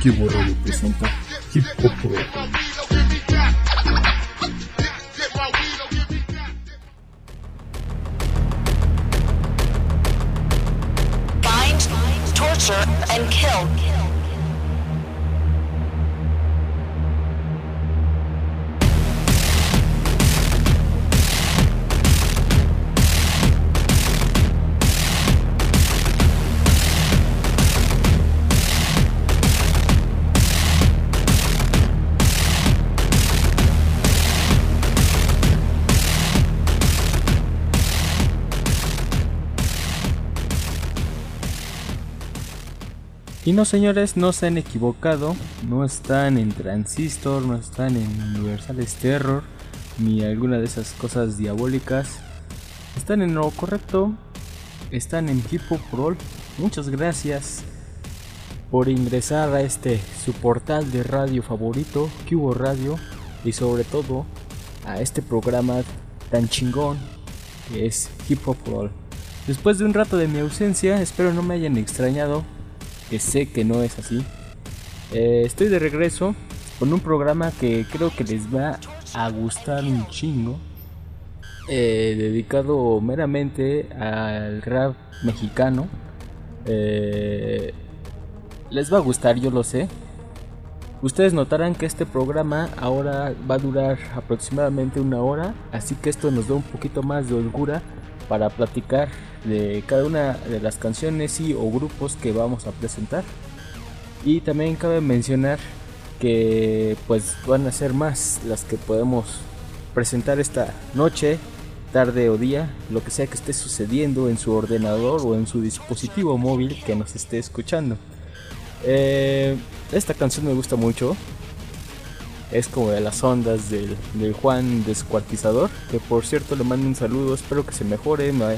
Kibo Radio presenta Hip Hop Pro. Find, torture, and kill. Y no señores, no se han equivocado, no están en Transistor, no están en Universales Terror, ni alguna de esas cosas diabólicas. Están en lo correcto, están en Hip Hop Roll. Muchas gracias por ingresar a este su portal de radio favorito, Cubo Radio, y sobre todo a este programa tan chingón que es Hip Hop Roll. Después de un rato de mi ausencia, espero no me hayan extrañado, que sé que no es así. Eh, estoy de regreso con un programa que creo que les va a gustar un chingo. eh, dedicado meramente al rap mexicano. Eh, les va a gustar, yo lo sé. Ustedes notarán que este programa ahora va a durar aproximadamente una hora, así que esto nos da un poquito más de holgura para platicar de cada una de las canciones y o grupos que vamos a presentar. Y también cabe mencionar que pues van a ser más las que podemos presentar esta noche, tarde o día, lo que sea que esté sucediendo en su ordenador o en su dispositivo móvil que nos esté escuchando. Eh, esta canción me gusta mucho. Es como de las ondas del, del Juan Descuartizador. Que por cierto le mando un saludo. Espero que se mejore. Me,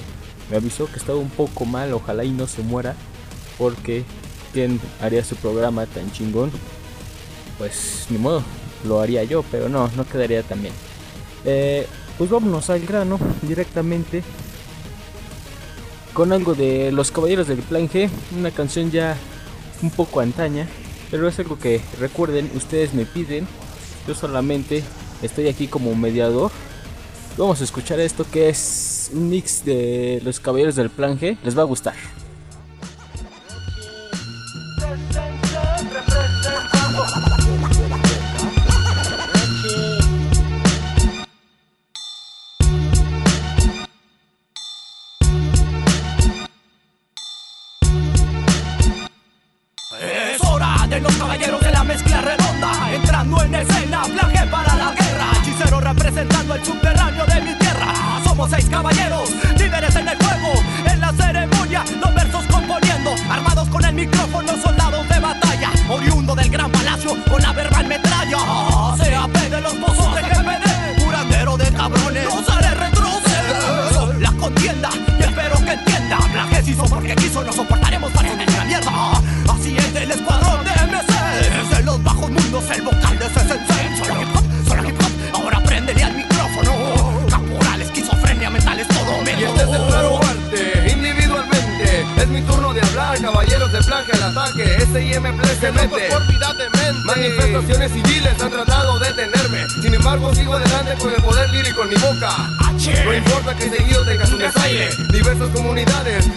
me avisó que estaba un poco mal. Ojalá y no se muera. Porque quien haría su programa tan chingón. Pues ni modo. Lo haría yo. Pero no, no quedaría tan bien. Eh, pues vámonos al grano directamente. Con algo de Los Caballeros del Plan G. Una canción ya un poco antaña, pero es algo que recuerden, ustedes me piden, yo solamente estoy aquí como mediador. Vamos a escuchar esto que es un mix de los caballeros del plan G, les va a gustar.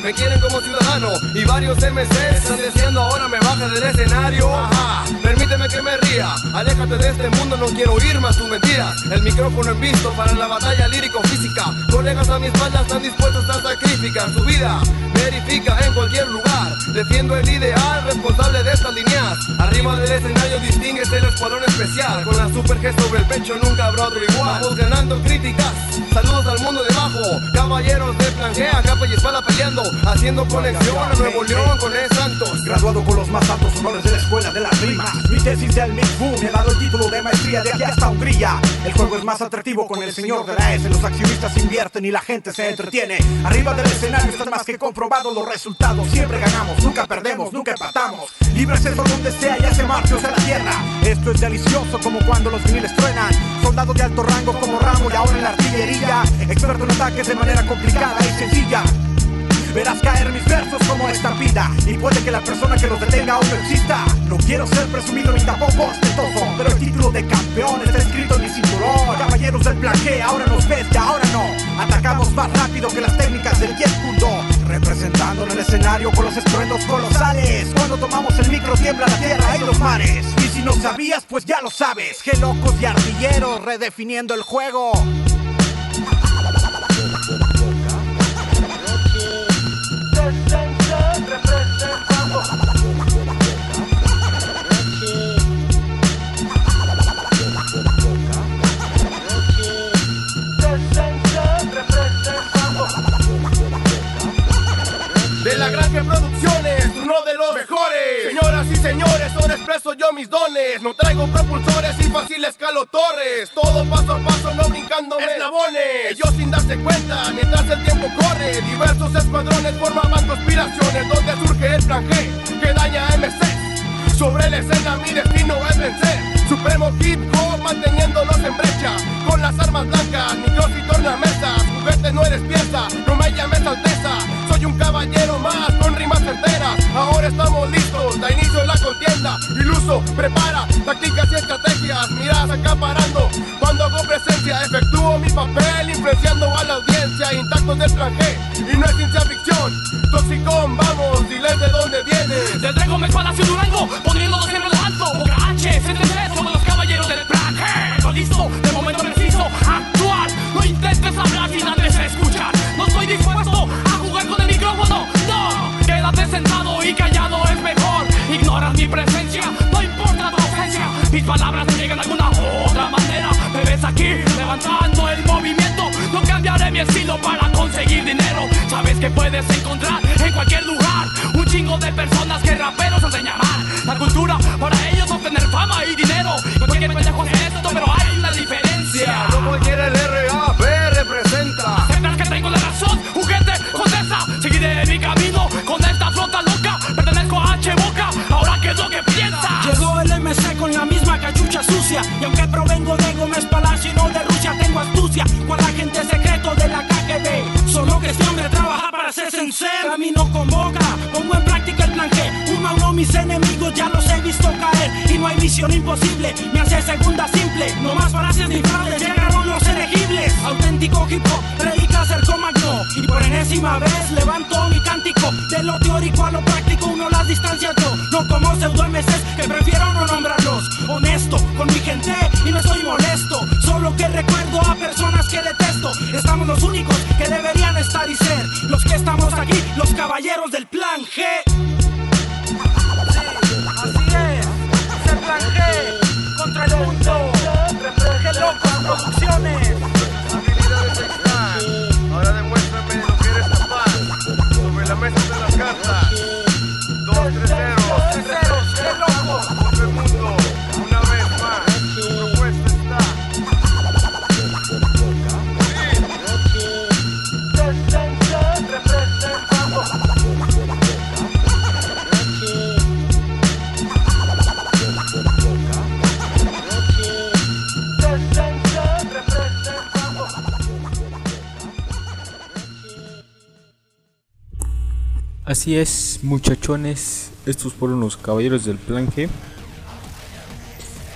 Me quieren como ciudadano Y varios MCs están diciendo ahora me baje del escenario Ajá, permíteme que me ría. Aléjate de este mundo, no quiero oír más tus mentiras El micrófono en visto para la batalla lírico-física. Colegas a mi espalda están dispuestos a sacrificar su vida. Verifica en cualquier lugar Defiendo el ideal responsable de estas líneas. Arriba del escenario distingues el escuadrón especial. Con la super G sobre el pecho nunca habrá otro igual. Vamos ganando críticas. Saludos al mundo debajo Caballeros de planjea, capa y espalda peleando. Haciendo conexión a Nuevo León con el Santos. Graduado con los más altos honores de la escuela de las rimas Mi tesis del Mix Boom. Me dado el título de maestría de aquí hasta Hungría. El juego es más atractivo con el señor de la S. Los accionistas invierten y la gente se entretiene. Arriba del escenario está más que comprobado los resultados. Siempre ganamos, nunca perdemos, nunca empatamos. Libres eso donde sea y hace marchos a la tierra. Esto es delicioso como cuando los viniles truenan. Soldado de alto rango como Ramo y ahora en la artillería. Experto en ataques de manera complicada y sencilla. Verás caer mis versos como estampida Y puede que la persona que los detenga aún no exista. No quiero ser presumido ni tampoco ostentoso Pero el título de campeón está escrito en mi cinturón. Caballeros del plan G, ahora nos ves y ahora no. Atacamos más rápido que las técnicas del Jet Kundo Representando en el escenario con los estruendos colosales. Cuando tomamos el micro tiembla la tierra y los mares. Y si no sabías pues ya lo sabes. G locos y artilleros redefiniendo el juego señores, ahora expreso yo mis dones. No traigo propulsores y fácil escalo torres. Todo paso a paso, no brincando eslabones. Yo sin darse cuenta, mientras el tiempo corre. Diversos escuadrones formaban conspiraciones. Donde surge el plan G, que daña a MC. Sobre la escena mi destino es vencer Supremo hip hop manteniéndonos en brecha Con las armas blancas, micros y tornamesas Juguete no eres pieza, no me llames alteza Un caballero más con rimas certeras Ahora estamos listos, da inicio la contienda Iluso, prepara, tácticas y estrategias Miras acaparando, cuando hago presencia Efectúo mi papel influenciando a la audiencia Intactos del traje, y no es ciencia ficción Toxicón, vamos, diles de dónde vienes Del Dragon Mex Palacio Durango, poniéndolo siempre en alto. Boca H, 73, somos los caballeros del plan. Estoy listo, de momento preciso, actuar. No intentes hablar sin antes escuchar. No estoy dispuesto quédate sentado y callado es mejor. Ignoras mi presencia, no importa tu ausencia. Mis palabras no llegan de alguna otra manera. Me ves aquí levantando el movimiento. No cambiaré mi estilo para conseguir dinero. Sabes que puedes encontrar en cualquier lugar un chingo de personas que raperos llamar. La cultura para ellos obtener fama y dinero. Cualquier pendejo de Gómez Palacio y no de Rusia. Tengo astucia con agente secreto de la KGB Solo que este hombre trabaja para ser sincero. Camino con boca, pongo en práctica el plan G. Uno a mis enemigos ya los he visto caer. Y no hay misión imposible, me hace segunda simple. No más falacias ni fraudes, llegaron los elegibles. Auténtico hip hop, predica ser comagno Y por enésima vez levanto mi cántico. De lo teórico a lo práctico, uno las distancias yo. No como pseudo que prefiero no nombrarlos. Honesto con mi gente no Solo que recuerdo a personas que detesto. Estamos los únicos que deberían estar y ser Los que estamos aquí, los caballeros del plan G Así es, muchachones, estos fueron los caballeros del plan G.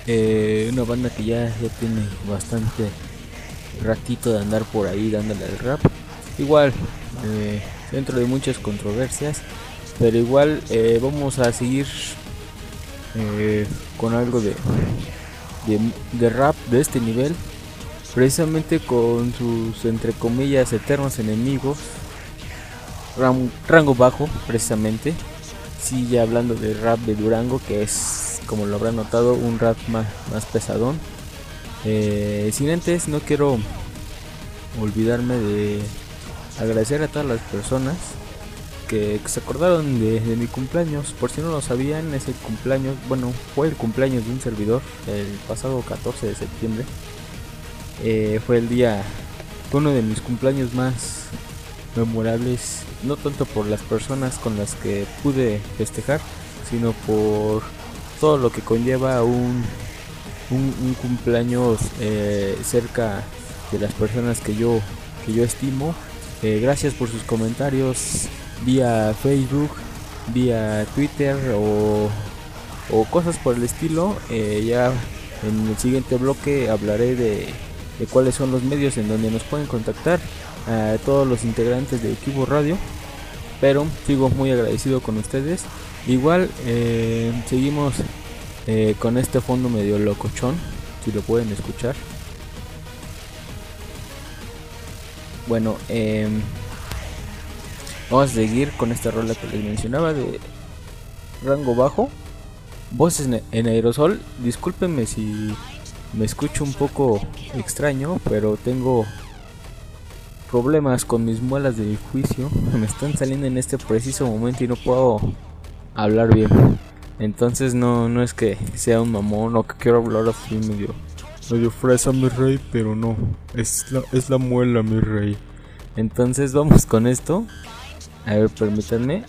Eh, una banda que ya, ya tiene bastante ratito de andar por ahí dándole al rap. Igual, eh, dentro de muchas controversias, pero igual eh, vamos a seguir eh, con algo de, de, de rap de este nivel. Precisamente con sus, entre comillas, eternos enemigos rango bajo precisamente. Sí ya hablando de rap de Durango que es como lo habrán notado un rap más, más pesadón. Eh, sin antes no quiero olvidarme de agradecer a todas las personas que, se acordaron de, mi cumpleaños. Por si no lo sabían ese cumpleaños bueno fue el cumpleaños de un servidor el pasado 14 de septiembre. Eh, fue el día fue uno de mis cumpleaños más memorables, no tanto por las personas con las que pude festejar, sino por todo lo que conlleva un, un, un cumpleaños eh, cerca de las personas que yo, que yo estimo. Eh, gracias por sus comentarios, vía Facebook, vía Twitter o, o cosas por el estilo. Eh, ya en el siguiente bloque hablaré de, de cuáles son los medios en donde nos pueden contactar a todos los integrantes de Equipo Radio. Pero sigo muy agradecido con ustedes. Igual eh, seguimos eh, con este fondo medio locochón, si lo pueden escuchar. Bueno, em, vamos a seguir con esta rola que les mencionaba de rango bajo. Voces en aerosol. Discúlpenme si me escucho un poco extraño, pero tengo problemas con mis muelas del juicio. Me están saliendo en este preciso momento y no puedo hablar bien. Entonces no, no es que sea un mamón o que quiero hablar así medio, medio fresa mi rey, pero no. Es la, es la muela mi rey. Entonces vamos con esto. A ver, permítanme.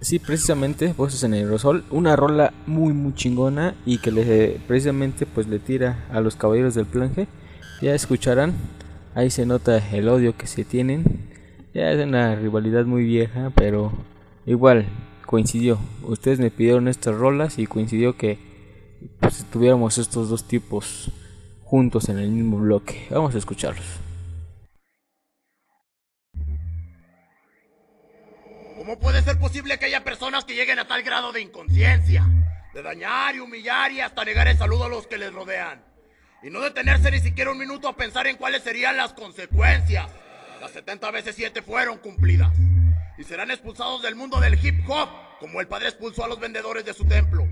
Sí, precisamente, Voces en Aerosol, una rola muy muy chingona y que le precisamente pues le tira a los caballeros del planje. Ya escucharán, ahí se nota el odio que se tienen. Ya es una rivalidad muy vieja, pero igual coincidió. Ustedes me pidieron estas rolas y coincidió que pues, tuviéramos estos dos tipos juntos en el mismo bloque. Vamos a escucharlos. ¿Cómo puede ser posible que haya personas que lleguen a tal grado de inconsciencia? De dañar y humillar y hasta negar el saludo a los que les rodean. Y no detenerse ni siquiera un minuto a pensar en cuáles serían las consecuencias. Las 70 veces 7 fueron cumplidas. Y serán expulsados del mundo del hip hop, como el padre expulsó a los vendedores de su templo.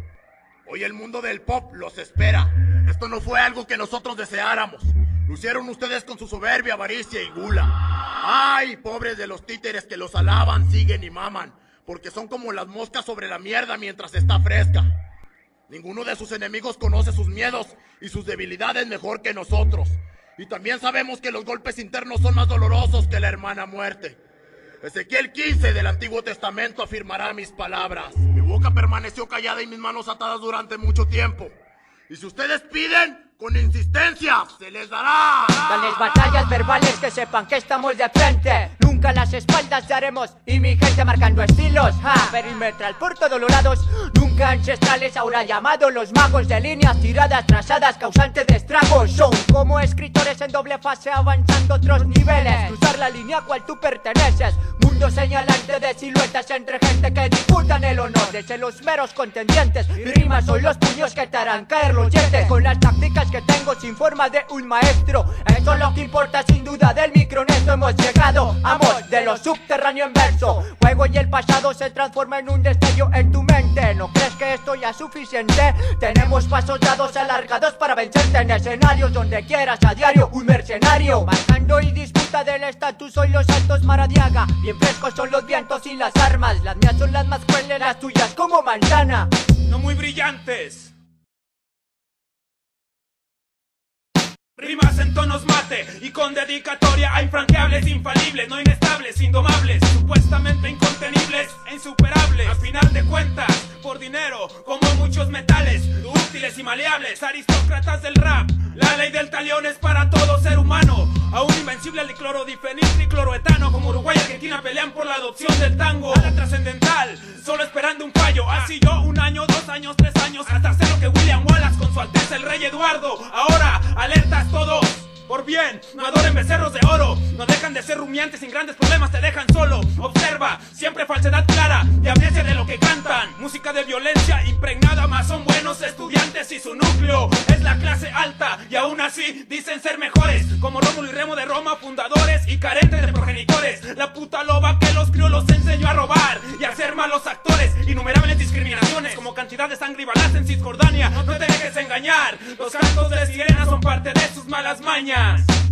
Hoy el mundo del pop los espera. Esto no fue algo que nosotros deseáramos. Lo hicieron ustedes con su soberbia, avaricia y gula. Ay, pobres de los títeres que los alaban, siguen y maman, porque son como las moscas sobre la mierda mientras está fresca. Ninguno de sus enemigos conoce sus miedos y sus debilidades mejor que nosotros. Y también sabemos que los golpes internos son más dolorosos que la hermana muerte. Ezequiel 15 del Antiguo Testamento afirmará mis palabras. Mi boca permaneció callada y mis manos atadas durante mucho tiempo. Y si ustedes piden, con insistencia, se les dará. Dales batallas verbales que sepan que estamos de frente. Nunca las espaldas daremos. Y mi gente marcando estilos. Ja, perimetral por todos. Nunca ancestrales, ahora llamados los magos de líneas tiradas, trazadas, causantes de estragos. Son como escritores en doble fase avanzando otros niveles. Cruzar la línea a cual tú perteneces. Mundo señalante de siluetas entre gente que disputan el honor de los meros contendientes. Rimas son los puños que te harán caer los dientes. Con las tácticas que tengo sin forma de un maestro. Eso es lo que importa sin duda del micronesto. Hemos llegado, amor, de lo subterráneo en verso. Juego y el pasado se transforma en un destello en tu mente. ¿No crees que esto ya es suficiente? Tenemos pasos dados alargados para vencerte en escenarios donde quieras a diario. Un mercenario, marcando y disputa del estatus. Soy los altos Maradiaga. Bien frescos son los vientos y las armas. Las mías son las más crueles, las tuyas como manzana. No muy brillantes. Rimas en tonos mate y con dedicatoria a infranqueables, infalibles, no inestables, indomables, supuestamente incontenibles e insuperables. Al final de cuentas, por dinero, como muchos metales, útiles y maleables, aristócratas del rap. La ley del talión es para todo ser humano. Aún invencible el diclorodifenil, tricloroetano, como Uruguay y Argentina pelean por la adopción del tango. A la trascendental, solo esperando un fallo. Así yo, un año, dos años, tres años, hasta hacer lo que William Wallace con su alteza el rey Eduardo. Ahora, todos. Por bien, no adoren becerros de oro, no dejan de ser rumiantes, sin grandes problemas te dejan solo. Observa, siempre falsedad clara y amnesia de lo que cantan. Música de violencia impregnada, más son buenos estudiantes y su núcleo es la clase alta y aún así dicen ser mejores. Como Rómulo y Remo de Roma, fundadores y carentes de progenitores. La puta loba que los crió los enseñó a robar y a ser malos actores. Innumerables discriminaciones como cantidad de sangre y balas en Cisjordania. No te dejes engañar, los cantos de sirena son parte de malas mañas.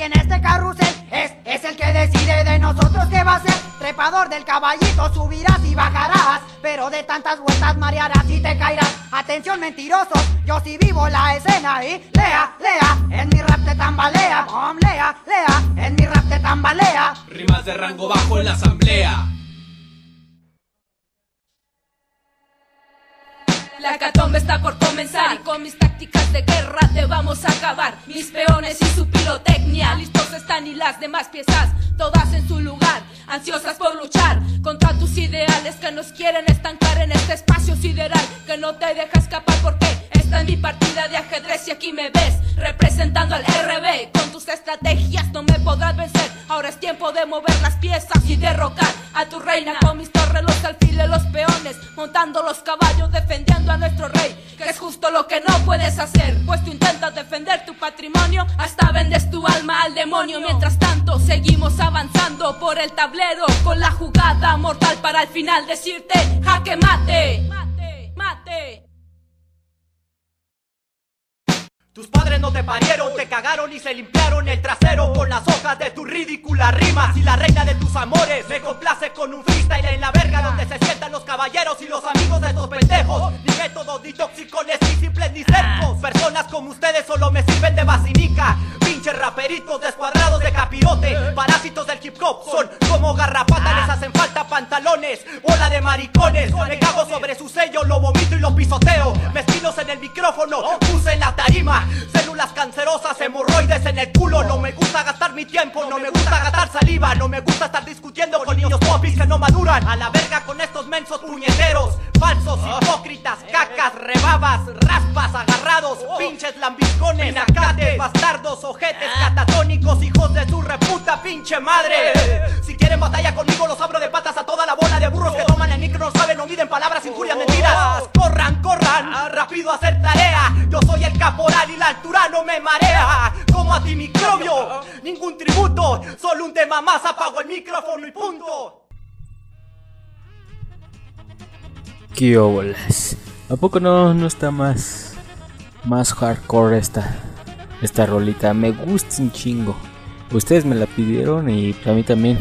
Aquí en este carrusel. Es, es el que decide de nosotros qué va a ser. Trepador del caballito, subirás y bajarás. Pero de tantas vueltas marearás y te caerás. Atención mentirosos, yo sí vivo la escena y lea, lea. En mi rap te tambalea, bom, lea, lea. En mi rap te tambalea. Rimas de rango bajo en la asamblea. La catombe está por comenzar. Y con mis tácticas de guerra te vamos a acabar. Mis peones y su pirotecnia, listos están y las demás piezas, todas en su lugar, ansiosas por luchar contra tus ideales que nos quieren estancar en este espacio sideral. Que no te deja escapar porque esta es mi partida de ajedrez y aquí me ves representando al RB. Con tus estrategias no me podrás vencer. Ahora es tiempo de mover las piezas y derrocar a tu reina con mis torres, los alfiles, los peones, montando los caballos, defendiendo a nuestro rey, que es justo lo que no puedes hacer. Pues tú intentas defender tu patrimonio, hasta vendes tu alma al demonio. Mientras tanto, seguimos avanzando por el tablero con la jugada mortal para al final decirte: jaque mate, mate, mate. Tus padres no te parieron, te cagaron y se limpiaron el trasero con las hojas de tus ridículas rimas. Y la reina de tus amores me complace con un freestyle en la verga donde se sientan los caballeros y los amigos de estos pendejos. Ni métodos, ni toxicones, ni simples, ni cercos. Personas como ustedes solo me sirven de basinica. Pinches raperitos descuadrados de capirote. Parásitos del hip hop son como garrapatas, les hacen falta pantalones. Bola de maricones, me cago sobre su sello, lo vomito y lo pisoteo. Mezquinos en el micrófono, puse en la tarima. Células cancerosas, hemorroides en el culo. No me gusta gastar mi tiempo, no me gusta gastar saliva. No me gusta estar discutiendo con niños popis que no maduran. A la verga con estos mensos puñeteros. Falsos, hipócritas, cacas, rebabas, raspas, agarrados. Pinches lambiscones, pinacates, bastardos, ojetes, catatónicos, hijos de su reputa pinche madre. Si quieren batalla conmigo, los abro de patas a toda la bola de burros que toman el micro, no saben, no miden palabras, injurias, mentiras. Corran, corran, rápido a hacer tarea. Yo soy el caporal y la altura no me marea. Como a ti, microbio, ningún tributo, solo un tema más, apago el micrófono y punto. ¿Qué? ¿A poco no, no está más, más hardcore esta, esta rolita? Me gusta un chingo. Ustedes me la pidieron y a mí también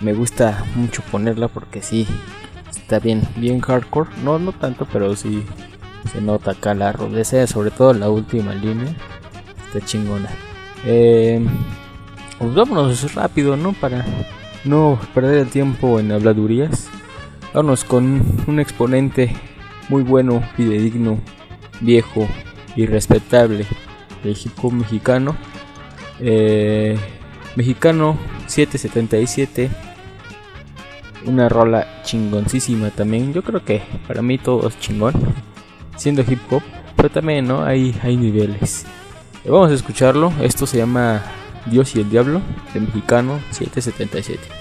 me gusta mucho ponerla porque sí, está bien, bien hardcore. No, no tanto, pero sí se nota acá la rudeza, sobre todo la última línea. Está chingona. Eh, pues vámonos rápido, ¿no? Para no perder el tiempo en habladurías. Vámonos con un exponente muy bueno, fidedigno, viejo y respetable del hip hop mexicano. Eh, mexicano 777. Una rola chingoncísima también. Yo creo que para mí todo es chingón. Siendo hip hop. Pero también, ¿no? Hay, hay niveles. Vamos a escucharlo. Esto se llama Dios y el Diablo. De mexicano 777.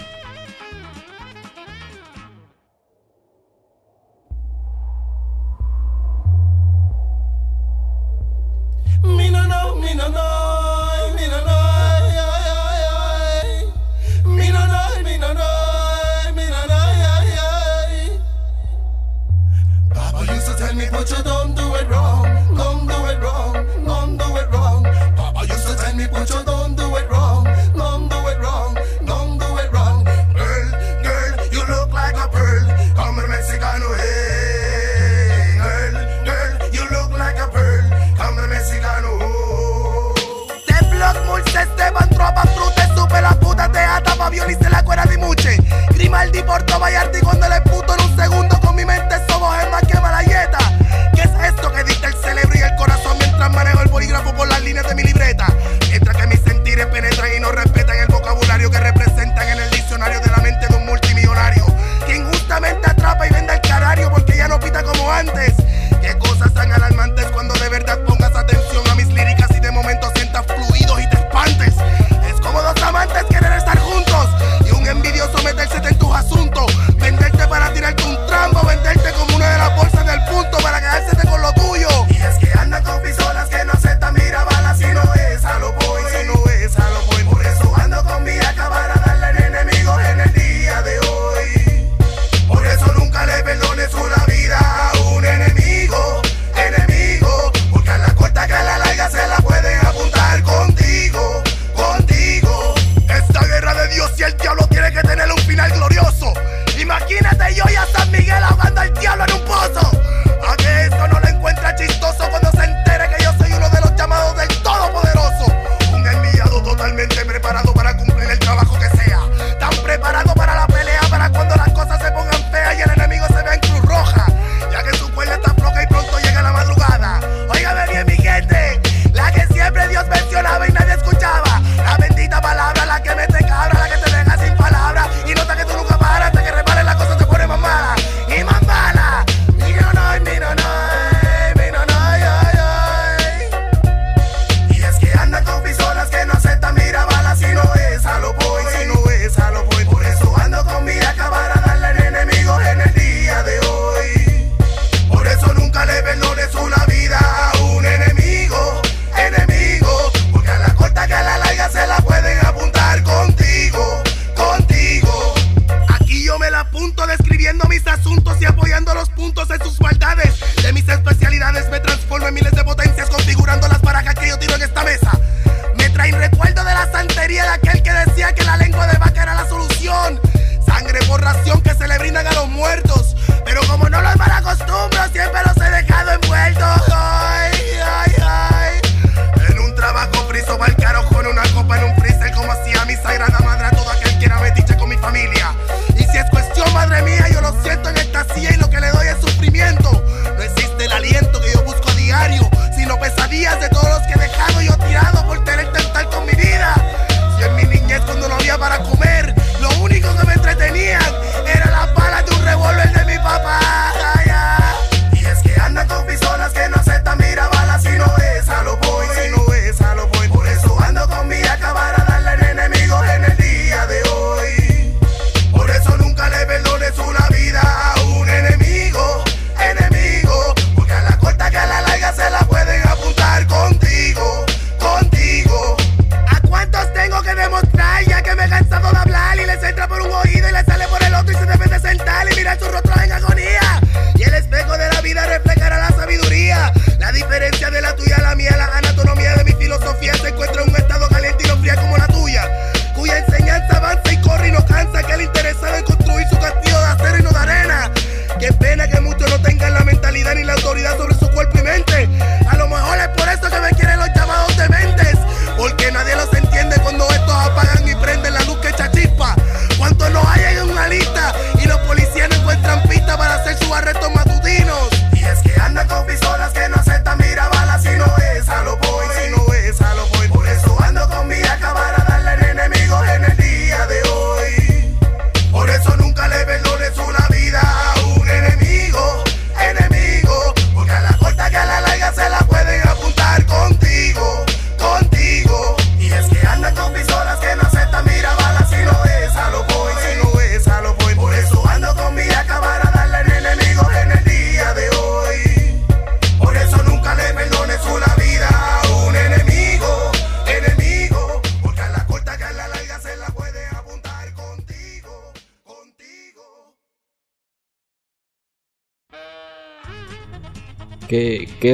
Puerto Vallarta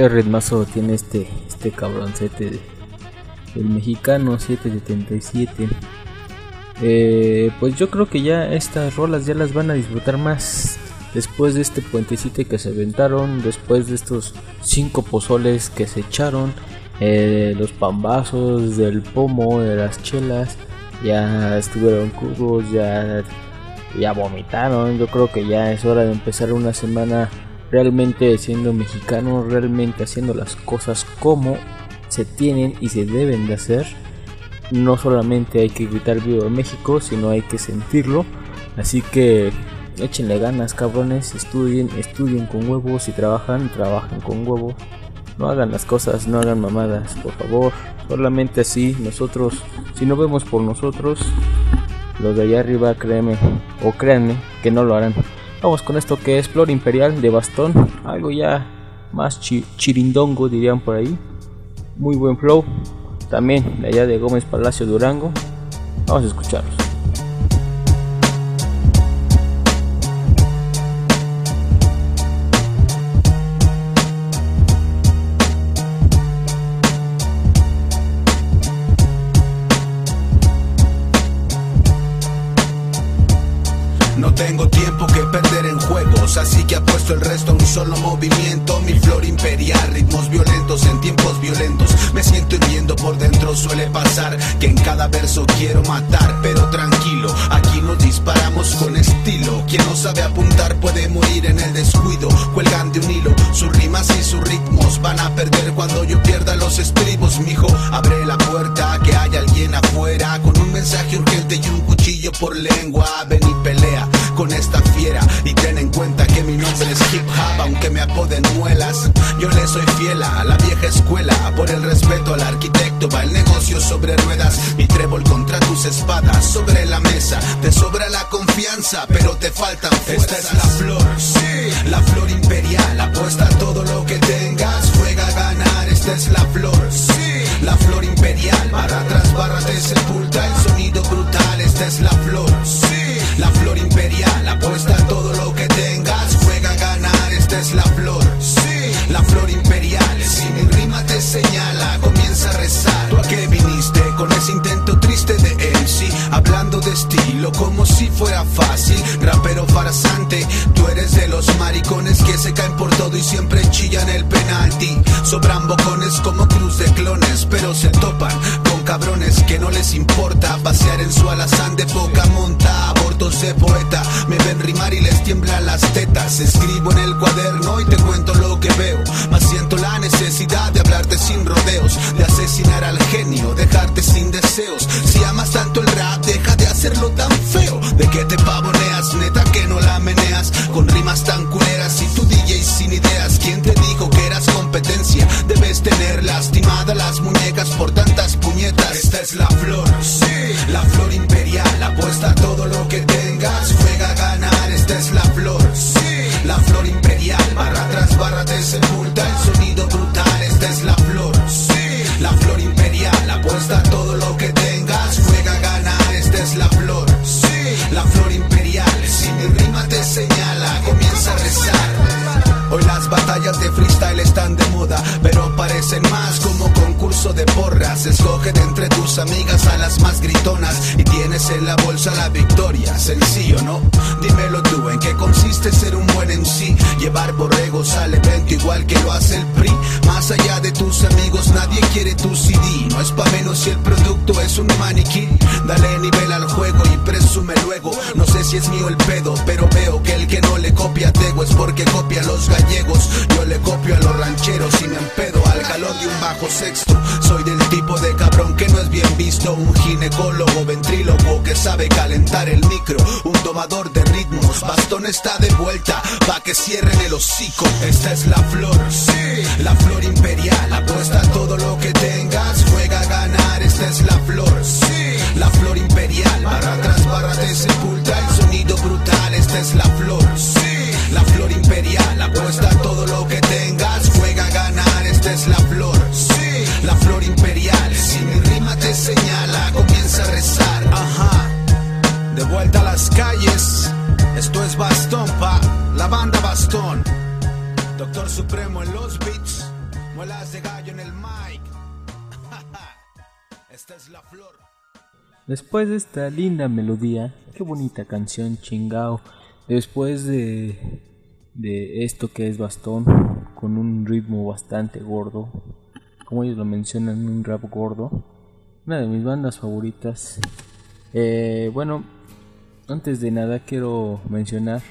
ritmazo tiene este, este cabroncete. El mexicano 777. Eh, pues yo creo que ya estas rolas ya las van a disfrutar más después de este puentecito que se aventaron, después de estos cinco pozoles que se echaron, eh, los pambazos del pomo, de las chelas, ya estuvieron crudos, ya, ya vomitaron. Yo creo que ya es hora de empezar una semana realmente siendo mexicano, realmente haciendo las cosas como se tienen y se deben de hacer. No solamente hay que gritar vivo México, sino hay que sentirlo. Así que échenle ganas, cabrones, estudien, estudien con huevos, si trabajan, trabajen con huevos. No hagan las cosas, no hagan mamadas, por favor. Solamente así nosotros, si no vemos por nosotros, los de allá arriba, créeme, o créanme, que no lo harán. Vamos con esto que es Flor Imperial de Bastón, algo ya más chirindongo dirían por ahí. Muy buen flow, también de allá de Gómez Palacio Durango. Vamos a escucharlos. El resto a un solo movimiento. Mi flor imperial, ritmos violentos en tiempos violentos. Me siento hirviendo por dentro, suele pasar que en cada verso quiero matar, pero tranquilo, aquí nos disparamos con estilo. Quien no sabe apuntar puede morir en el descuido. Cuelgan de un hilo, sus rimas y sus ritmos van a perder cuando yo pierda los estribos. Mijo, abre la puerta, que hay alguien afuera con un mensaje urgente y un cuchillo por lengua. Ven y pelea con esta fiera y ten en cuenta que mi nombre es hip hop aunque me apoden muelas yo le soy fiel a la vieja escuela por el respeto al arquitecto va el negocio sobre ruedas mi trébol contra tus espadas sobre la mesa te sobra la confianza pero te faltan fuerzas. esta es la flor sí la flor imperial apuesta todo lo que tengas juega a ganar esta es la flor sí la flor imperial barra tras barra te sepulta el sonido brutal esta es la flor sí la flor imperial apuesta todo lo que tengas, juega a ganar, esta es la flor. La flor imperial. Si mi rima te señala, comienza a rezar. ¿Tú a qué viniste con ese intento de estilo como si fuera fácil. Rapero farsante, tú eres de los maricones que se caen por todo y siempre chillan el penalti. Sobran bocones como cruz de clones, pero se topan con cabrones que no les importa pasear en su alazán de poca monta. Abortos de poeta, me ven rimar y les tiemblan las tetas. Escribo en el cuaderno y te cuento lo que veo. Mas siento la necesidad de hablarte sin rodeos, de asesinar al genio, dejarte sin deseos. Si amas tanto el rap, deja de hacerlo tan feo. De que te pavoneas, neta que no la meneas. Con rimas tan culeras y tu DJ sin ideas. ¿Quién te dijo que eras competencia? Debes tener lastimada las muñecas por tantas puñetas. Esta es la flor, sí, la flor imperial. De moda, pero parecen más de porras. Escoge de entre tus amigas a las más gritonas y tienes en la bolsa la victoria. Sencillo, ¿no? Dímelo tú, ¿en qué consiste ser un buen en sí? Llevar borregos al evento igual que lo hace el PRI. Más allá de tus amigos, nadie quiere tu CD. No es pa' menos si el producto es un maniquí. Dale nivel al juego y presume luego. No sé si es mío el pedo, pero veo que el que no le copia a Tego es porque copia a los gallegos. Yo le copio a los rancheros y me empedo al calor de un bajo sexto. Soy del tipo de cabrón que no es bien visto. Un ginecólogo ventrílogo que sabe calentar el micro. Un tomador de ritmos. Bastón está de vuelta pa' que cierren el hocico. Esta es la flor, sí, la flor imperial. Apuesta todo lo que tengas, juega a ganar. Esta es la flor, sí, la flor imperial. Barra tras barra te sepulta el sonido brutal. Esta es la flor, sí, la flor imperial. Apuesta todo lo que tengas, juega a ganar. Esta es la flor, sí, la flor imperial. Si mi rima te señala, comienza a rezar. Ajá. De vuelta a las calles, esto es Bastón, pa, la banda Bastón. Doctor Supremo en los beats, muelas de gallo en el mic. Esta es la flor. Después de esta linda melodía, qué bonita canción, chingao. Después de, de esto que es bastón, con un ritmo bastante gordo, como ellos lo mencionan, un rap gordo, una de mis bandas favoritas. Eh, bueno, antes de nada quiero mencionar,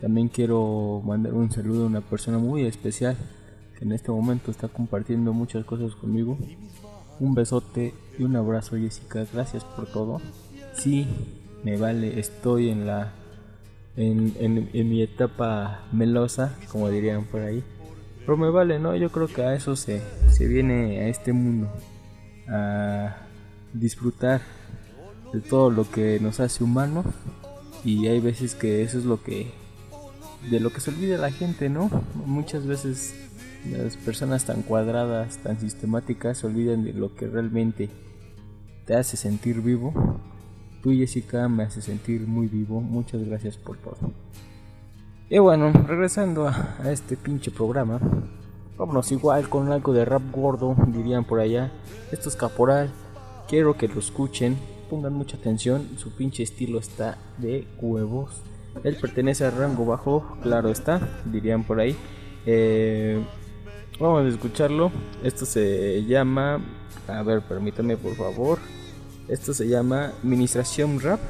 también quiero mandar un saludo a una persona muy especial que en este momento está compartiendo muchas cosas conmigo. Un besote y un abrazo Jessica, gracias por todo. Sí, me vale, estoy en la en, en, en mi etapa melosa, como dirían por ahí. Pero me vale, ¿no? Yo creo que a eso se, se viene a este mundo. A disfrutar de todo lo que nos hace humanos. Y hay veces que eso es lo que... De lo que se olvida la gente, ¿no? Muchas veces las personas tan cuadradas, tan sistemáticas, se olvidan de lo que realmente te hace sentir vivo. Tú, Jessica, me hace sentir muy vivo. Muchas gracias por todo. Y bueno, regresando a, este pinche programa, vámonos igual con algo de rap gordo, dirían por allá. Esto es Caporal, quiero que lo escuchen, pongan mucha atención, su pinche estilo está de huevos. Él pertenece al rango bajo, claro está, dirían por ahí. Eh, vamos a escucharlo. Esto se llama, a ver, permítame por favor. Esto se llama Administración Rap,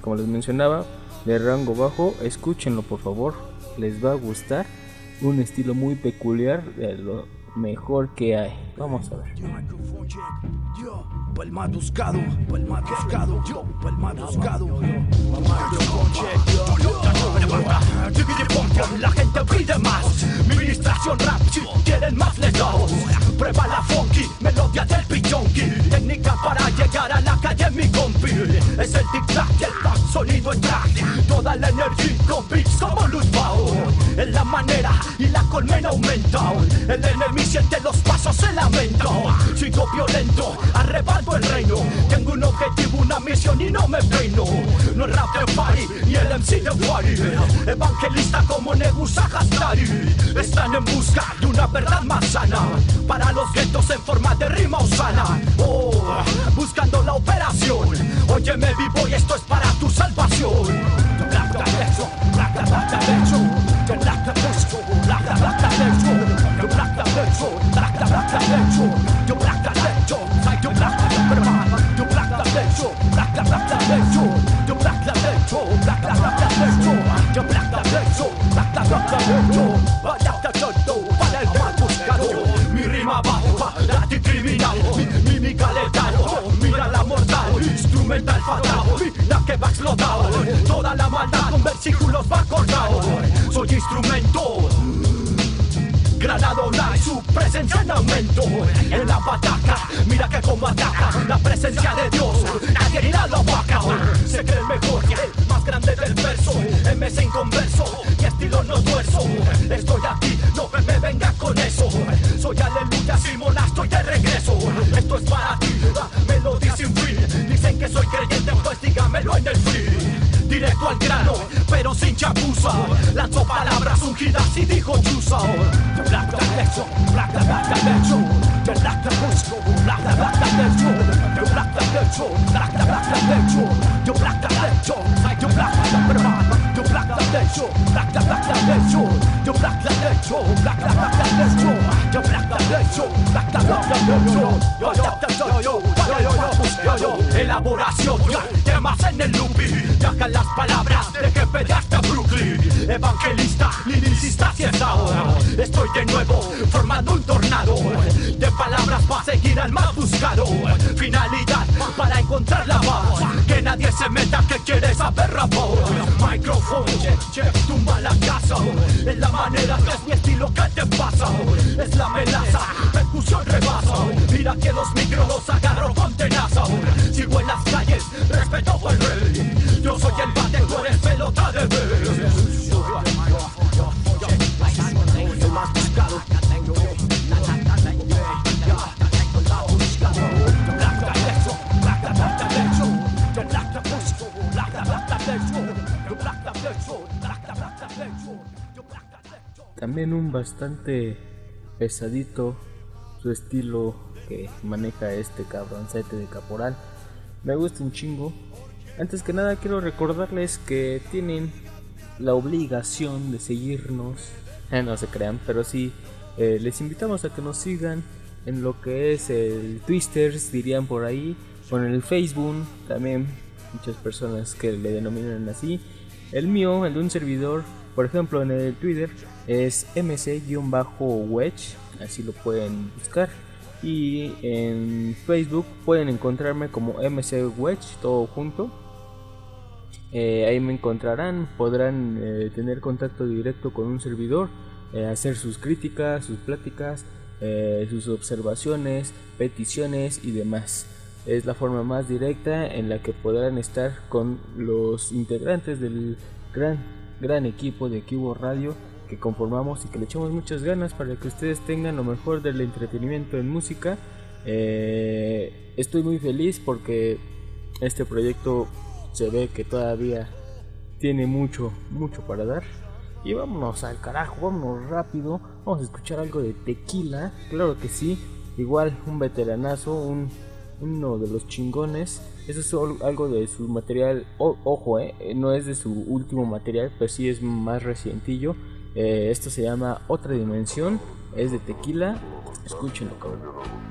como les mencionaba, de rango bajo. Escúchenlo por favor, les va a gustar. Un estilo muy peculiar, de lo mejor que hay. Vamos a ver. el más buscado, el más buscado, yo, el más buscado. La gente pide más, administración rap, si quieren más les damos. Prueba la funky, melodía del pichonki. Técnica para llegar a la calle, mi compi. Es el tic-tac, el tac, sonido en track. Toda la energía con beats como luz bao. Es la manera y la colmena aumenta. El enemigo siente los pasos, se Sigo violento, arrebato el reino. Tengo un objetivo, una misión y no me peino. No rap de party, ni el MC de party. Evangelista como Negusa Hastari. Están en busca de una verdad más sana. Para los guetos en forma de rima osana. Oh, buscando la operación. Óyeme vivo y esto es para tu salvación. Mi rima baja, la de criminal, mi mímica letal, mira la mortal, instrumental fatal, la que va explotado, toda la maldad con versículos va cortado, soy instrumento. Granado su presencia en aumento. En la bataca, mira que como ataca La presencia de Dios, nadie irá la vaca Se cree el mejor, el más grande del verso. MS inconverso, y estilo no tuerzo. Estoy aquí, no me, me venga con eso. Soy aleluya, Simona, estoy de regreso. Esto es para ti, melodía sin fin Directo al grano, pero sin chapuza Lanzó palabras ungidas y dijo chusa black the lecho, black the black the lecho The black black black black black black black black black black black black black black black black black elaboración, temas en el lupi, ya las palabras de que pedaste a Brooklyn. Evangelista, liricista, si es ahora. Estoy de nuevo formando un tornado de palabras para seguir al más buscado. Finalidad para encontrar la paz. Nadie se meta que quiere saber rapor. Check, check, tumba la casa. Es la manera que es mi estilo que te pasa. Es la melaza, percusión rebasa. Mira que los micros los agarro con tenaza. Sigo en las calles, respeto al rey. Yo soy el bate, tú eres pelota de vez. También un bastante pesadito su estilo que maneja este cabroncete de caporal. Me gusta un chingo. Antes que nada quiero recordarles que tienen la obligación de seguirnos. No se crean, pero sí eh, les invitamos a que nos sigan en lo que es el Twisters, dirían por ahí, con el Facebook también. Muchas personas que le denominan así. El mío, el de un servidor, por ejemplo en el Twitter, es mc-wedge, así lo pueden buscar. Y en Facebook pueden encontrarme como mc-wedge, todo junto. Eh, ahí me encontrarán, podrán eh, tener contacto directo con un servidor, eh, hacer sus críticas, sus pláticas, sus observaciones, peticiones y demás. Es la forma más directa en la que podrán estar con los integrantes del gran, gran equipo de Kibo Radio que conformamos y que le echamos muchas ganas para que ustedes tengan lo mejor del entretenimiento en música. estoy muy feliz porque este proyecto se ve que todavía tiene mucho, mucho para dar. Y vámonos al carajo, vámonos rápido. Vamos a escuchar algo de tequila, claro que sí. Igual un veteranazo, un, uno de los chingones. Eso es algo de su material, ojo, eh, no es de su último material, pero sí es más recientillo. Eh, esto se llama Otra Dimensión, es de tequila. Escúchenlo, cabrón.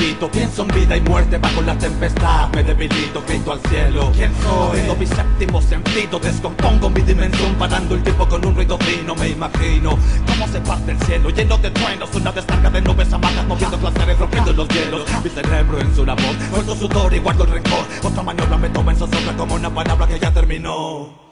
Habito Pienso en vida y muerte bajo la tempestad Me debilito, grito al cielo. ¿Quién soy? Tengo mi séptimo sentido Descompongo mi dimensión Parando el tiempo con un ruido fino Me imagino cómo se parte el cielo Lleno de truenos Una descarga de nubes amagas Moviendo placeres, rompiendo los hielos. Mi cerebro en su labor Muerto sudor y guardo el rencor. Otra maniobra me toma en zozobra Como una palabra que ya terminó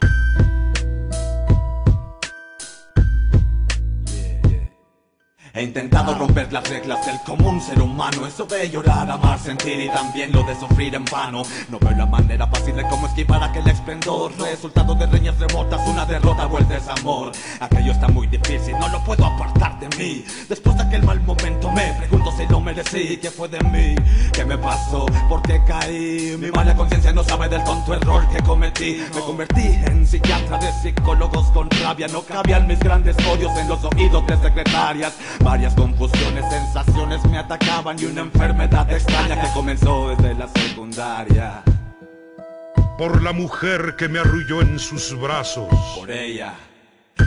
He intentado romper las reglas del común ser humano Eso de llorar, amar, sentir y también lo de sufrir en vano. No veo la manera fácil de cómo esquivar aquel esplendor. Resultado de reñas remotas, una derrota vuelve desamor. Aquello está muy difícil, no lo puedo apartar de mí. Después de aquel mal momento me pregunto si lo merecí ¿Qué fue de mí? ¿Qué me pasó? ¿Por qué caí? Mi mala conciencia no sabe del tonto error que cometí Me convertí en psiquiatra de psicólogos con rabia No cabían mis grandes odios en los oídos de secretarias Varias confusiones, sensaciones me atacaban y una enfermedad extraña que comenzó desde la secundaria. Por la mujer que me arrulló en sus brazos. Por ella.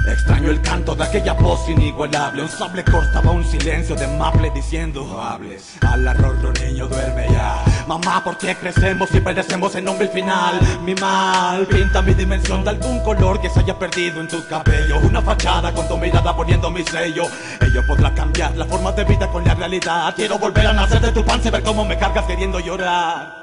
Extraño el canto de aquella voz inigualable. Un sable cortaba un silencio de maple diciendo No hables Al arroyo niño duerme ya. Mamá, ¿por qué crecemos y perecemos en nombre final? Mi mal pinta mi dimensión de algún color que se haya perdido en tu cabello Una fachada con tu mirada poniendo mi sello. Ello podrá cambiar la forma de vida con la realidad. Quiero volver a nacer de tu panza y ver cómo me cargas queriendo llorar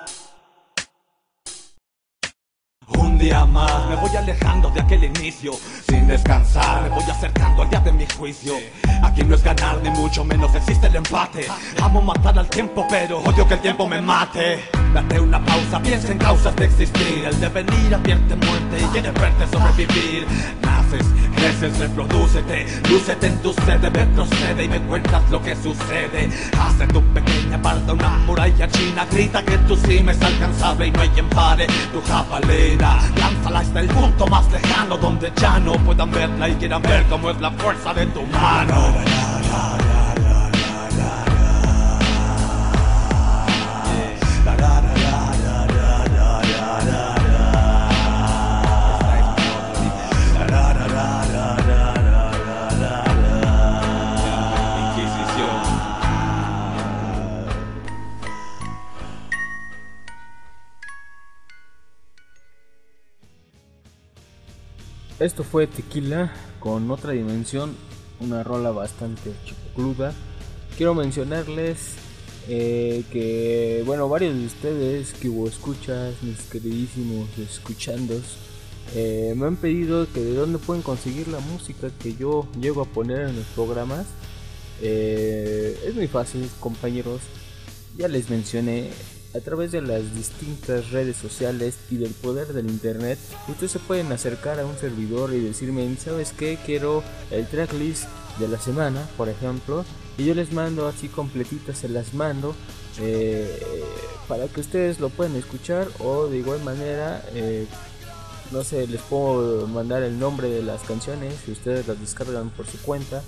día más. Me voy alejando de aquel inicio. Sin descansar me voy acercando al día de mi juicio. Aquí no es ganar ni mucho menos existe el empate. Amo matar al tiempo pero odio que el tiempo me mate. Date una pausa, piensa en causas de existir. El devenir advierte muerte y quiere verte sobrevivir. Naces, creces, reprodúcete. Lúcete en tu sede, retrocede y me cuentas lo que sucede. Hace tu pequeña parte una muralla china. Grita que tu cima es alcanzable y no hay quien pare Tu jabalina, lánzala hasta el punto más lejano Donde ya no puedan verla y quieran ver cómo es la fuerza de tu mano Esto fue Tequila con otra dimensión, una rola bastante chipocluda. Quiero mencionarles eh, que, bueno, varios de ustedes que hubo escuchas, mis queridísimos escuchandos, eh, me han pedido que de dónde pueden conseguir la música que yo llego a poner en los programas. Eh, es muy fácil, compañeros. Ya les mencioné a través de las distintas redes sociales y del poder del internet, ustedes se pueden acercar a un servidor y decirme, ¿sabes qué? Quiero el tracklist de la semana, por ejemplo, y yo les mando así completitas, se las mando eh, para que ustedes lo puedan escuchar o de igual manera, eh, no sé, les puedo mandar el nombre de las canciones y ustedes las descargan por su cuenta.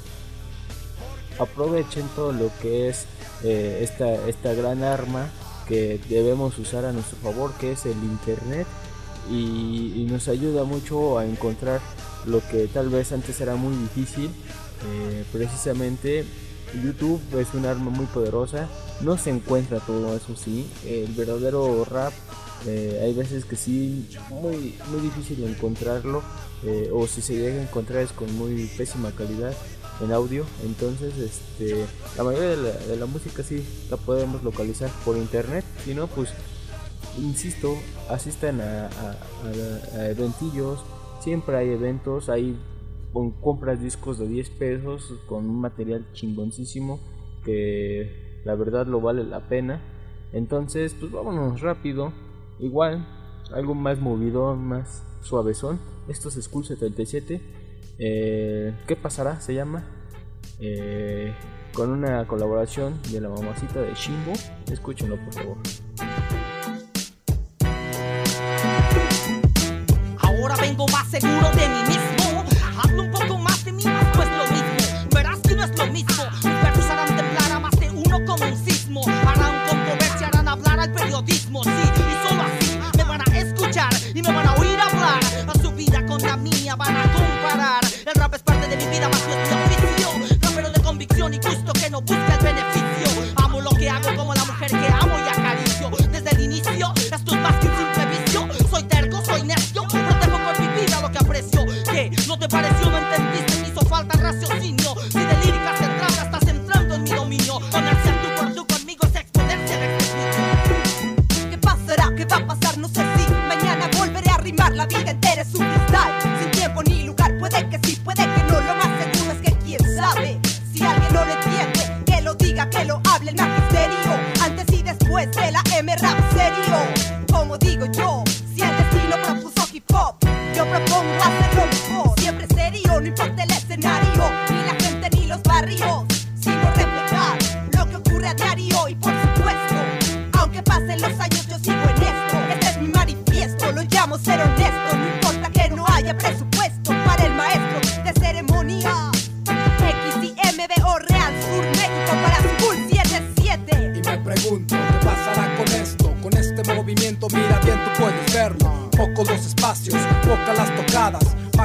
Aprovechen todo lo que es eh, esta, esta gran arma que debemos usar a nuestro favor, que es el internet, y, nos ayuda mucho a encontrar lo que tal vez antes era muy difícil. Eh, precisamente YouTube es un arma muy poderosa, no se encuentra todo eso sí, el verdadero rap eh, hay veces que sí, muy, muy difícil encontrarlo, eh, o si se llega a encontrar es con muy pésima calidad en audio. Entonces, este, la mayoría de la, música sí la podemos localizar por internet. Si no, pues, insisto, asistan a- a eventillos. Siempre hay eventos, hay con compras discos de 10 pesos con un material chingoncísimo que la verdad lo vale la pena. Entonces, pues vámonos rápido. Igual, algo más movido, más suavezón. Esto es School 77. Eh, ¿Qué pasará? Se llama. Eh, con una colaboración de la mamacita de Shimbo. Escúchenlo, por favor. Ahora vengo más seguro de mí mismo. Hablo un poco más de mí, mas no es lo mismo. Verás que no es lo mismo. Mis versos harán temblar a más de uno como un sismo. Harán controversia, harán hablar al periodismo. Sí, y solo así me van a escuchar y me van a no pussy.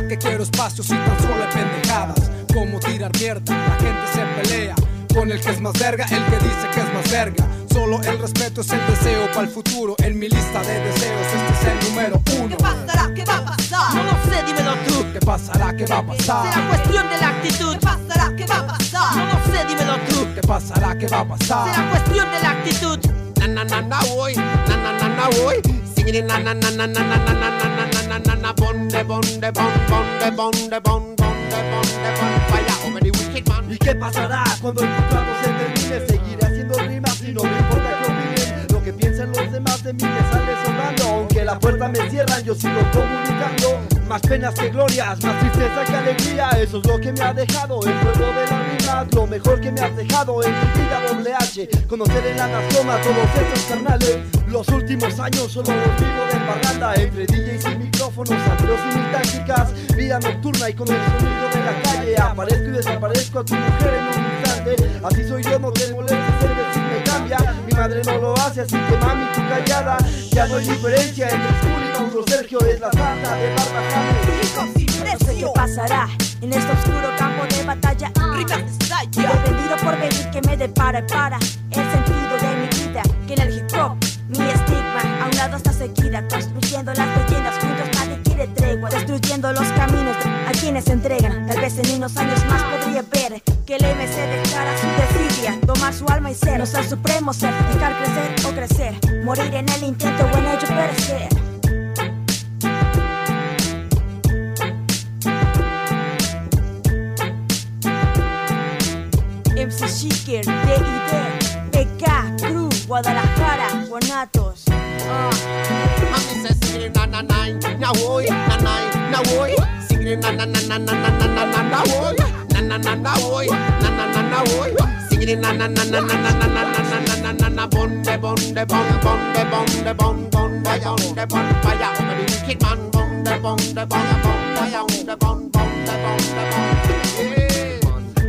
Tocadas. ¿Pa' qué quiero espacios y tan solo hay pendejadas? Como tirar mierda, la gente se pelea. Con el que es más verga, el que dice que es más verga. Solo el respeto es el deseo para el futuro. En mi lista de deseos, este es el número uno. ¿Qué pasará? ¿Qué va a pasar? No lo sé, dímelo tú. ¿Qué pasará? ¿Qué va a pasar? Será cuestión de la actitud. ¿Qué pasará? ¿Qué va a pasar? No lo sé, dímelo tú. ¿Qué pasará? ¿Qué va a pasar? Será cuestión de la actitud. Na na na na boy, na na na na boy. ¿Y qué pasará cuando el contrato se termine? Seguiré haciendo rimas y no me importa que opinen Lo que piensen los demás de mí me sale sonando Aunque la puerta me cierran yo sigo comunicando Más penas que glorias, más tristeza que alegría. Eso es lo que me ha dejado el juego de la rimas Lo mejor que me has dejado en mi vida doble H. Conocer en la nazoma todos estos carnales. Los últimos años solo los vivo de parranda. Entre DJs y micrófonos, amigos y mis tácticas Vida nocturna y con el sonido de la calle. Aparezco y desaparezco a tu mujer en un instante. Así soy yo, no te molestes el Mi madre no lo hace, así que mami, tú callada Ya no hay diferencia entre School y Sergio Es la santa de Barbajano No sé qué pasará en este oscuro campo de batalla. He vendido por venir que me depara para el sentido de mi vida. Que en el hip hop mi estigma a un lado está seguida. Construyendo las leyendas juntos nadie quiere tregua. Destruyendo los caminos a quienes se entregan. Tal vez en unos años más podría ver que el MC declara su Tomar su alma y ser. No ser supremo ser. Crecer o crecer. Morir en el intento o en perecer. MC Shiker, D&D, EK, Cruz, Guadalajara, Guanatos. Ah. Na na na na na na na na na na na na na na singing na na na na na na na na na na na na na na bonde bonde bon bonde bonde bon bonde bonde bon fire over the man bonde bonde fire bon fire bonde bon bonde bonde bon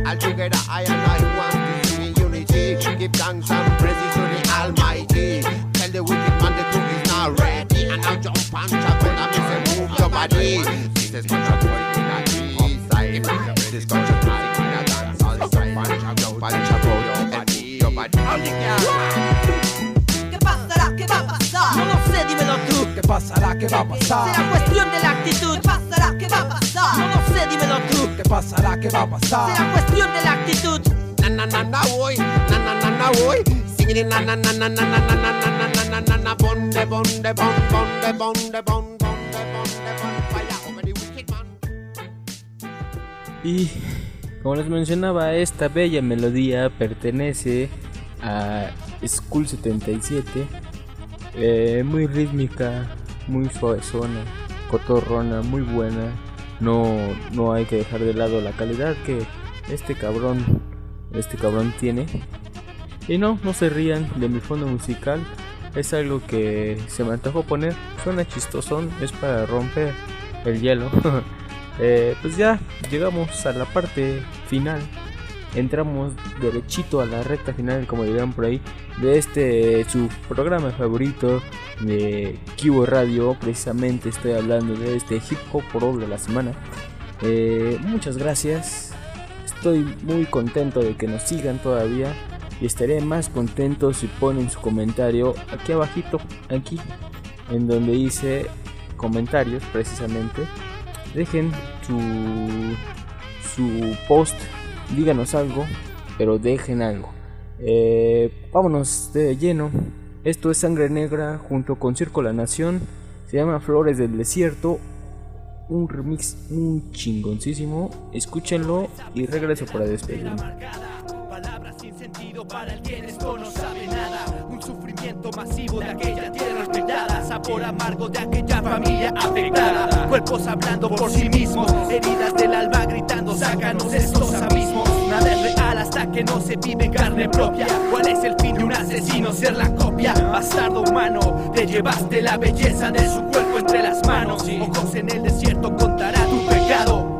all together I and I want to unity give thanks and praises to the Almighty tell the wicked man the crew is now ready. And now jump and chop and I say move. Your body this is what you're a G-side this is ¿Qué pasará? ¿Qué va a pasar? Será cuestión de la actitud. ¿Qué pasará? ¿Qué va a pasar? No lo sé, dímelo tú. ¿Qué pasará? ¿Qué va a pasar? Será cuestión de la actitud. na na na na woy na na na na woy singing na na na na na na na na na na na na na na bonde bonde bon bonde bonde bon bonde bonde bon fire over the wicked man Y como les mencionaba, esta bella melodía pertenece a School 77. Eh, muy rítmica, muy suavezona, cotorrona, muy buena. No, no hay que dejar de lado la calidad que este cabrón, este cabrón tiene. Y no, no se rían de mi fondo musical. Es algo que se me antojó poner. Suena chistosón, es para romper el hielo. Eh, pues ya llegamos a la parte final. Entramos derechito a la recta final, como dirían por ahí, de este su programa favorito de Kibo Radio. Precisamente estoy hablando de este hip hop pro de la semana. Eh, muchas gracias. Estoy muy contento de que nos sigan todavía. Y estaré más contento si ponen su comentario aquí abajito, aquí, en donde dice comentarios precisamente. Dejen su, su post, díganos algo, pero dejen algo. Eh, vámonos de lleno. Esto es Sangre Negra junto con Circo La Nación. Se llama Flores del Desierto. Un remix muy chingoncísimo. Escúchenlo y regreso para despedirme. Palabras sin sentido para el que no sabe nada. Un sufrimiento masivo de aquella tierra. Sabor amargo de aquella familia afectada. Cuerpos hablando por sí mismos. Heridas del alma gritando, sácanos estos abismos. Nada es real hasta que no se vive carne propia. ¿Cuál es el fin de un asesino? Ser la copia. Bastardo humano, te llevaste la belleza de su cuerpo entre las manos. Ojos en el desierto contará. Tu pecado.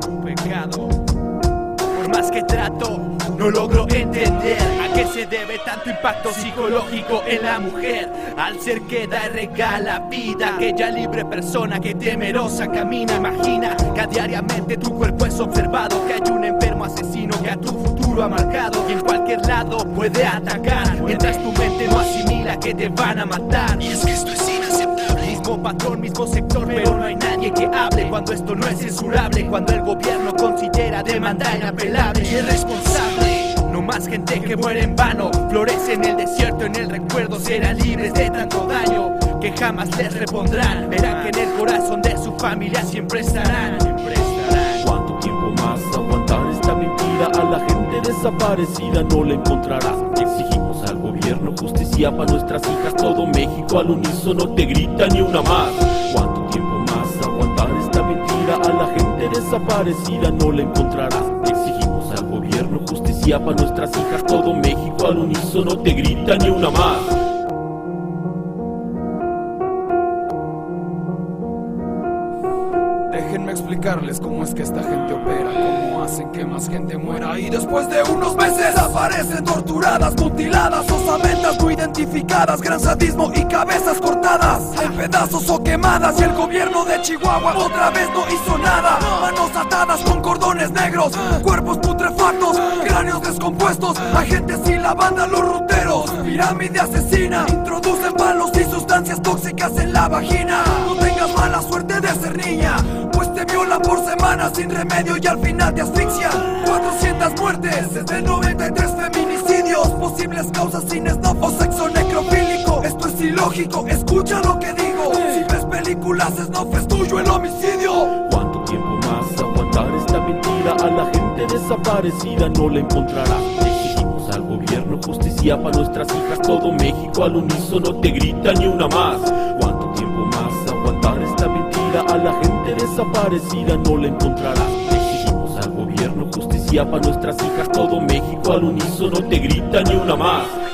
Por más que trato, no logro entender a qué se debe tanto impacto psicológico en la mujer. Al ser que da y regala vida, aquella libre persona que temerosa camina. Imagina que diariamente tu cuerpo es observado, que hay un enfermo asesino que a tu futuro ha marcado y en cualquier lado puede atacar. Mientras tu mente no asimila que te van a matar. Y es que esto patrón, mismo sector, pero no hay nadie que hable cuando esto no es censurable. Cuando el gobierno considera demanda inapelable y irresponsable. No más gente que muere en vano, florece en el desierto, en el recuerdo serán libres de tanto daño que jamás les repondrán. Verán que en el corazón de su familia siempre estarán. Siempre. ¿Cuánto tiempo más aguantar esta mentira? A la gente desaparecida no la encontrarás. Gobierno justicia para nuestras hijas. Todo México al unísono te grita ni una más. ¿Cuánto tiempo más aguantar esta mentira? A la gente desaparecida no la encontrarás. Exigimos al gobierno justicia para nuestras hijas. Todo México al unísono te grita ni una más. Explicarles cómo es que esta gente opera, cómo hacen que más gente muera y después de unos meses aparecen torturadas, mutiladas, osamentas no identificadas, gran sadismo y cabezas cortadas en pedazos o quemadas y el gobierno de Chihuahua otra vez no hizo nada. Manos atadas con cordones negros, cuerpos putrefactos, cráneos descompuestos, agentes y la banda los ruteros, pirámide asesina, introducen palos y sustancias tóxicas en la vagina. Mala suerte de ser niña, pues te violan por semanas sin remedio y al final te asfixian. 400 muertes, desde 93 feminicidios, posibles causas sin snuff o sexo necrofílico. Esto es ilógico, escucha lo que digo. Si ves películas, snuff es tuyo el homicidio. ¿Cuánto tiempo más aguantar esta mentira? A la gente desaparecida no la encontrarás. Exigimos al gobierno, justicia para nuestras hijas, todo México al unísono te grita ni una más. ¿Cuánto tiempo más mentira? A la gente desaparecida no la encontrarás. Exigimos al gobierno justicia para nuestras hijas, todo México al unísono te grita ni una más.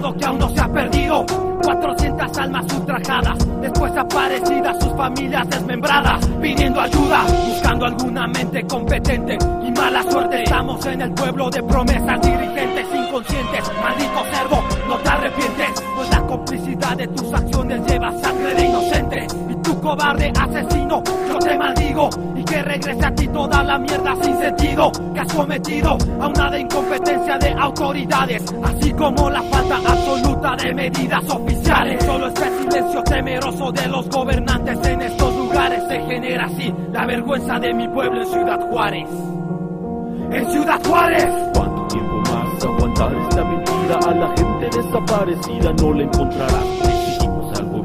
Que aún no se ha perdido. 400 almas ultrajadas, después aparecidas sus familias desmembradas, pidiendo ayuda, buscando alguna mente competente y mala suerte. Estamos en el pueblo de promesas, dirigentes inconscientes, maldito cerdo, no te arrepientes, pues la complicidad de tus acciones lleva sangre de inocente. Y tú cobarde asesino, yo te maldigo que regrese a ti toda la mierda sin sentido que has cometido a una de incompetencia de autoridades, así como la falta absoluta de medidas oficiales. Solo este silencio temeroso de los gobernantes en estos lugares se genera así la vergüenza de mi pueblo en Ciudad Juárez. En Ciudad Juárez. ¿Cuánto tiempo más aguantar esta mentira? A la gente desaparecida no la encontrarás.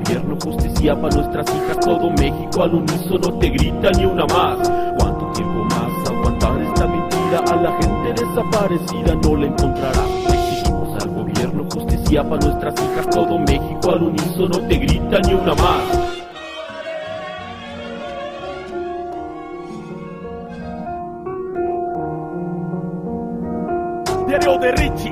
Gobierno justicia para nuestras hijas, todo México al unísono te grita ni una más. ¿Cuánto tiempo más aguantar esta mentira? A la gente desaparecida no la encontrarás. Exigimos al gobierno justicia para nuestras hijas, todo México al unísono te grita ni una más. Diario de Richie,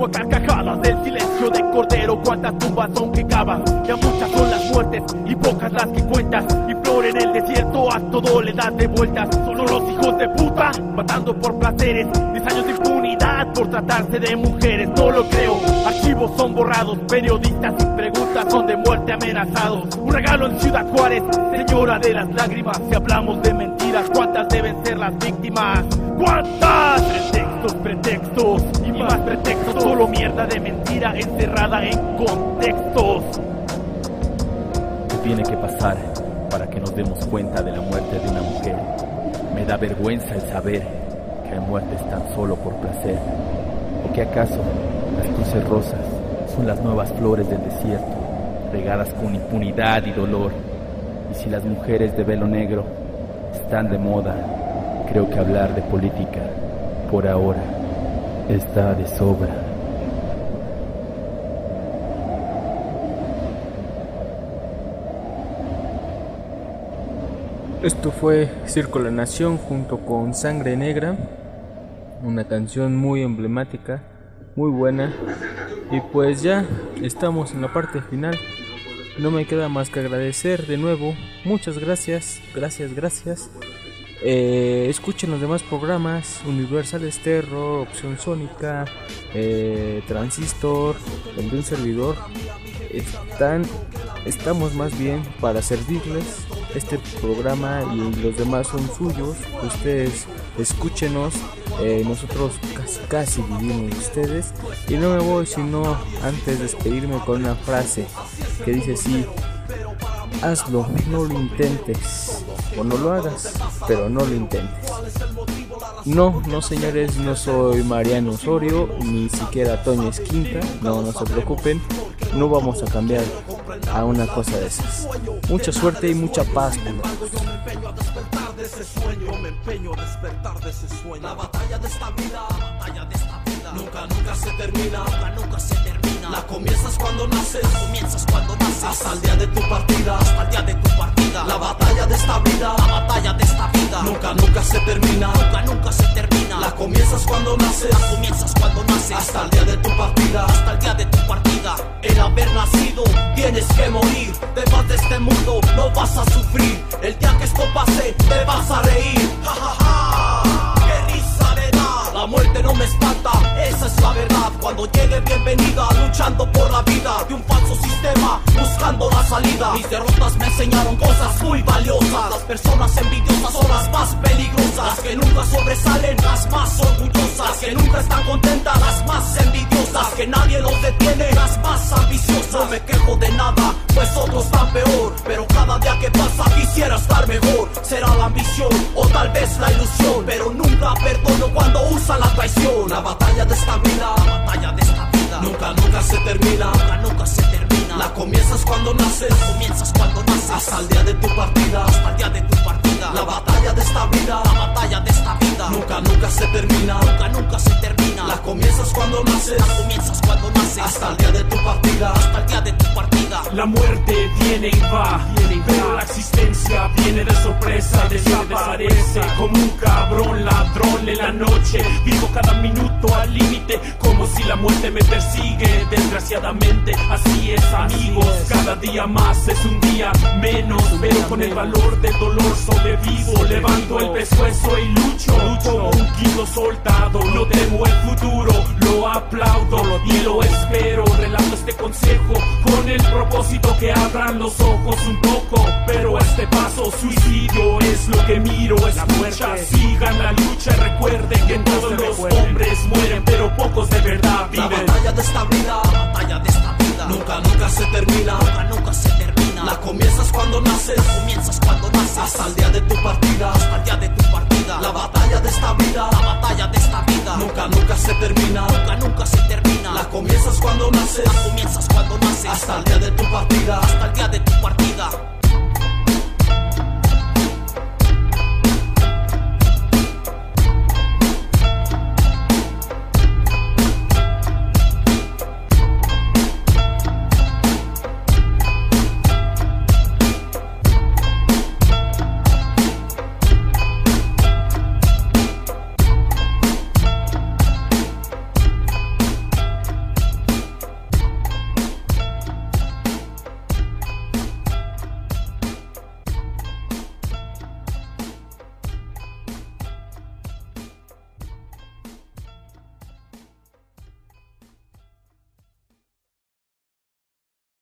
cinismo a carcajadas del silencio de cordero, cuántas tumbas son que cavan, ya muchas son las muertes y pocas las que cuentas, y flor en el desierto a todo le das de vueltas, solo los hijos de puta, matando por placeres, 10 años de impunidad por tratarse de mujeres, no lo creo, archivos son borrados, periodistas sin preguntas son de muerte amenazados, un regalo en Ciudad Juárez, señora de las lágrimas, si hablamos de mentiras, ¿cuántas deben ser las víctimas? ¿Cuántas? Pretextos, pretextos y más pretextos, solo mierda de mentira encerrada en contextos. ¿Qué tiene que pasar para que nos demos cuenta de la muerte de una mujer? Me da vergüenza el saber que hay muertes tan solo por placer. ¿O que acaso las cruces rosas son las nuevas flores del desierto, regadas con impunidad y dolor? Y si las mujeres de velo negro están de moda, creo que hablar de política por ahora está de sobra. Esto fue Circo La Nación junto con Sangre Negra, una canción muy emblemática, muy buena. Y pues ya estamos en la parte final. No me queda más que agradecer de nuevo. Muchas gracias, gracias, gracias. Eh, escuchen los demás programas: Universal Terror, Opción Sónica, eh, Transistor, el de un servidor. Están, estamos más bien para servirles. Este programa y los demás son suyos. Ustedes escúchenos. Eh, nosotros casi, casi vivimos de ustedes. Y no me voy sino antes de despedirme con una frase que dice así: Hazlo, no lo intentes. O no lo hagas, pero no lo intentes. No, no señores, no soy Mariano Osorio, ni siquiera Toño Esquinta, no, no se preocupen, no vamos a cambiar a una cosa de esas. Mucha suerte y mucha paz. nunca, nunca se termina, nunca se termina. La comienzas cuando naces, comienzas cuando naces, hasta el día de tu partida, hasta el día de tu partida. La batalla de esta vida, la batalla de esta vida, nunca, nunca se termina, nunca, nunca se termina. La comienzas cuando naces, la comienzas cuando naces, hasta el día de tu partida, hasta el día de tu partida. El haber nacido, tienes que morir, te vas de este mundo, no vas a sufrir. El día que esto pase, te vas a reír. Ja, ja, ja. La muerte no me espanta, esa es la verdad. Cuando llegue bienvenida, luchando por la vida de un falso sistema, buscando la salida. Mis derrotas me enseñaron cosas muy valiosas. Las personas envidiosas son las más peligrosas. Las que nunca sobresalen, las más orgullosas. Las que nunca están contentas, las más envidiosas. Las que nadie los detiene, las más ambiciosas. No me quejo de nada, pues otros están peor. Pero cada día que pasa, quisiera estar mejor. Será la ambición o tal vez la ilusión. Pero nunca perdono cuando usan la traición. La batalla de esta vida, la batalla de esta vida. Nunca, nunca se termina. Nunca, nunca se termina. La comienzas cuando naces. La comienzas cuando naces. Hasta el día de tu partida. Hasta el día de tu partida. La batalla de esta vida. La batalla de esta vida. Nunca, nunca se termina. Nunca, nunca se termina. La comienzas cuando naces. La comienzas cuando naces. Hasta el día de tu partida. Hasta el día de tu partida. La muerte viene y va, pero la existencia viene de sorpresa, desaparece como un cabrón ladrón en la noche. Vivo cada minuto al límite, como si la muerte me persigue. Desgraciadamente, así es, amigos. Cada día más es un día menos, pero con el valor del dolor sobrevivo. Levanto el pescuezo y lucho, como un kilo soltado. No temo el futuro, lo aplaudo y lo espero. Relato este consejo con el propósito que abran los ojos un poco. Pero a este paso, suicidio es lo que miro. Escucha, sigan la lucha. Recuerden que todos los hombres mueren, pero pocos de verdad La viven. batalla de esta vida, la batalla de esta vida. Nunca, nunca se termina. Nunca, nunca se termina. La comienzas cuando naces. La comienzas cuando naces. Hasta el día de tu partida. Hasta el día de tu partida. La batalla de esta vida, la batalla de esta vida. Nunca, nunca se termina. Nunca, nunca se termina. La comienzas cuando naces. La comienzas cuando naces. Hasta el día de tu partida. Hasta el día de tu partida.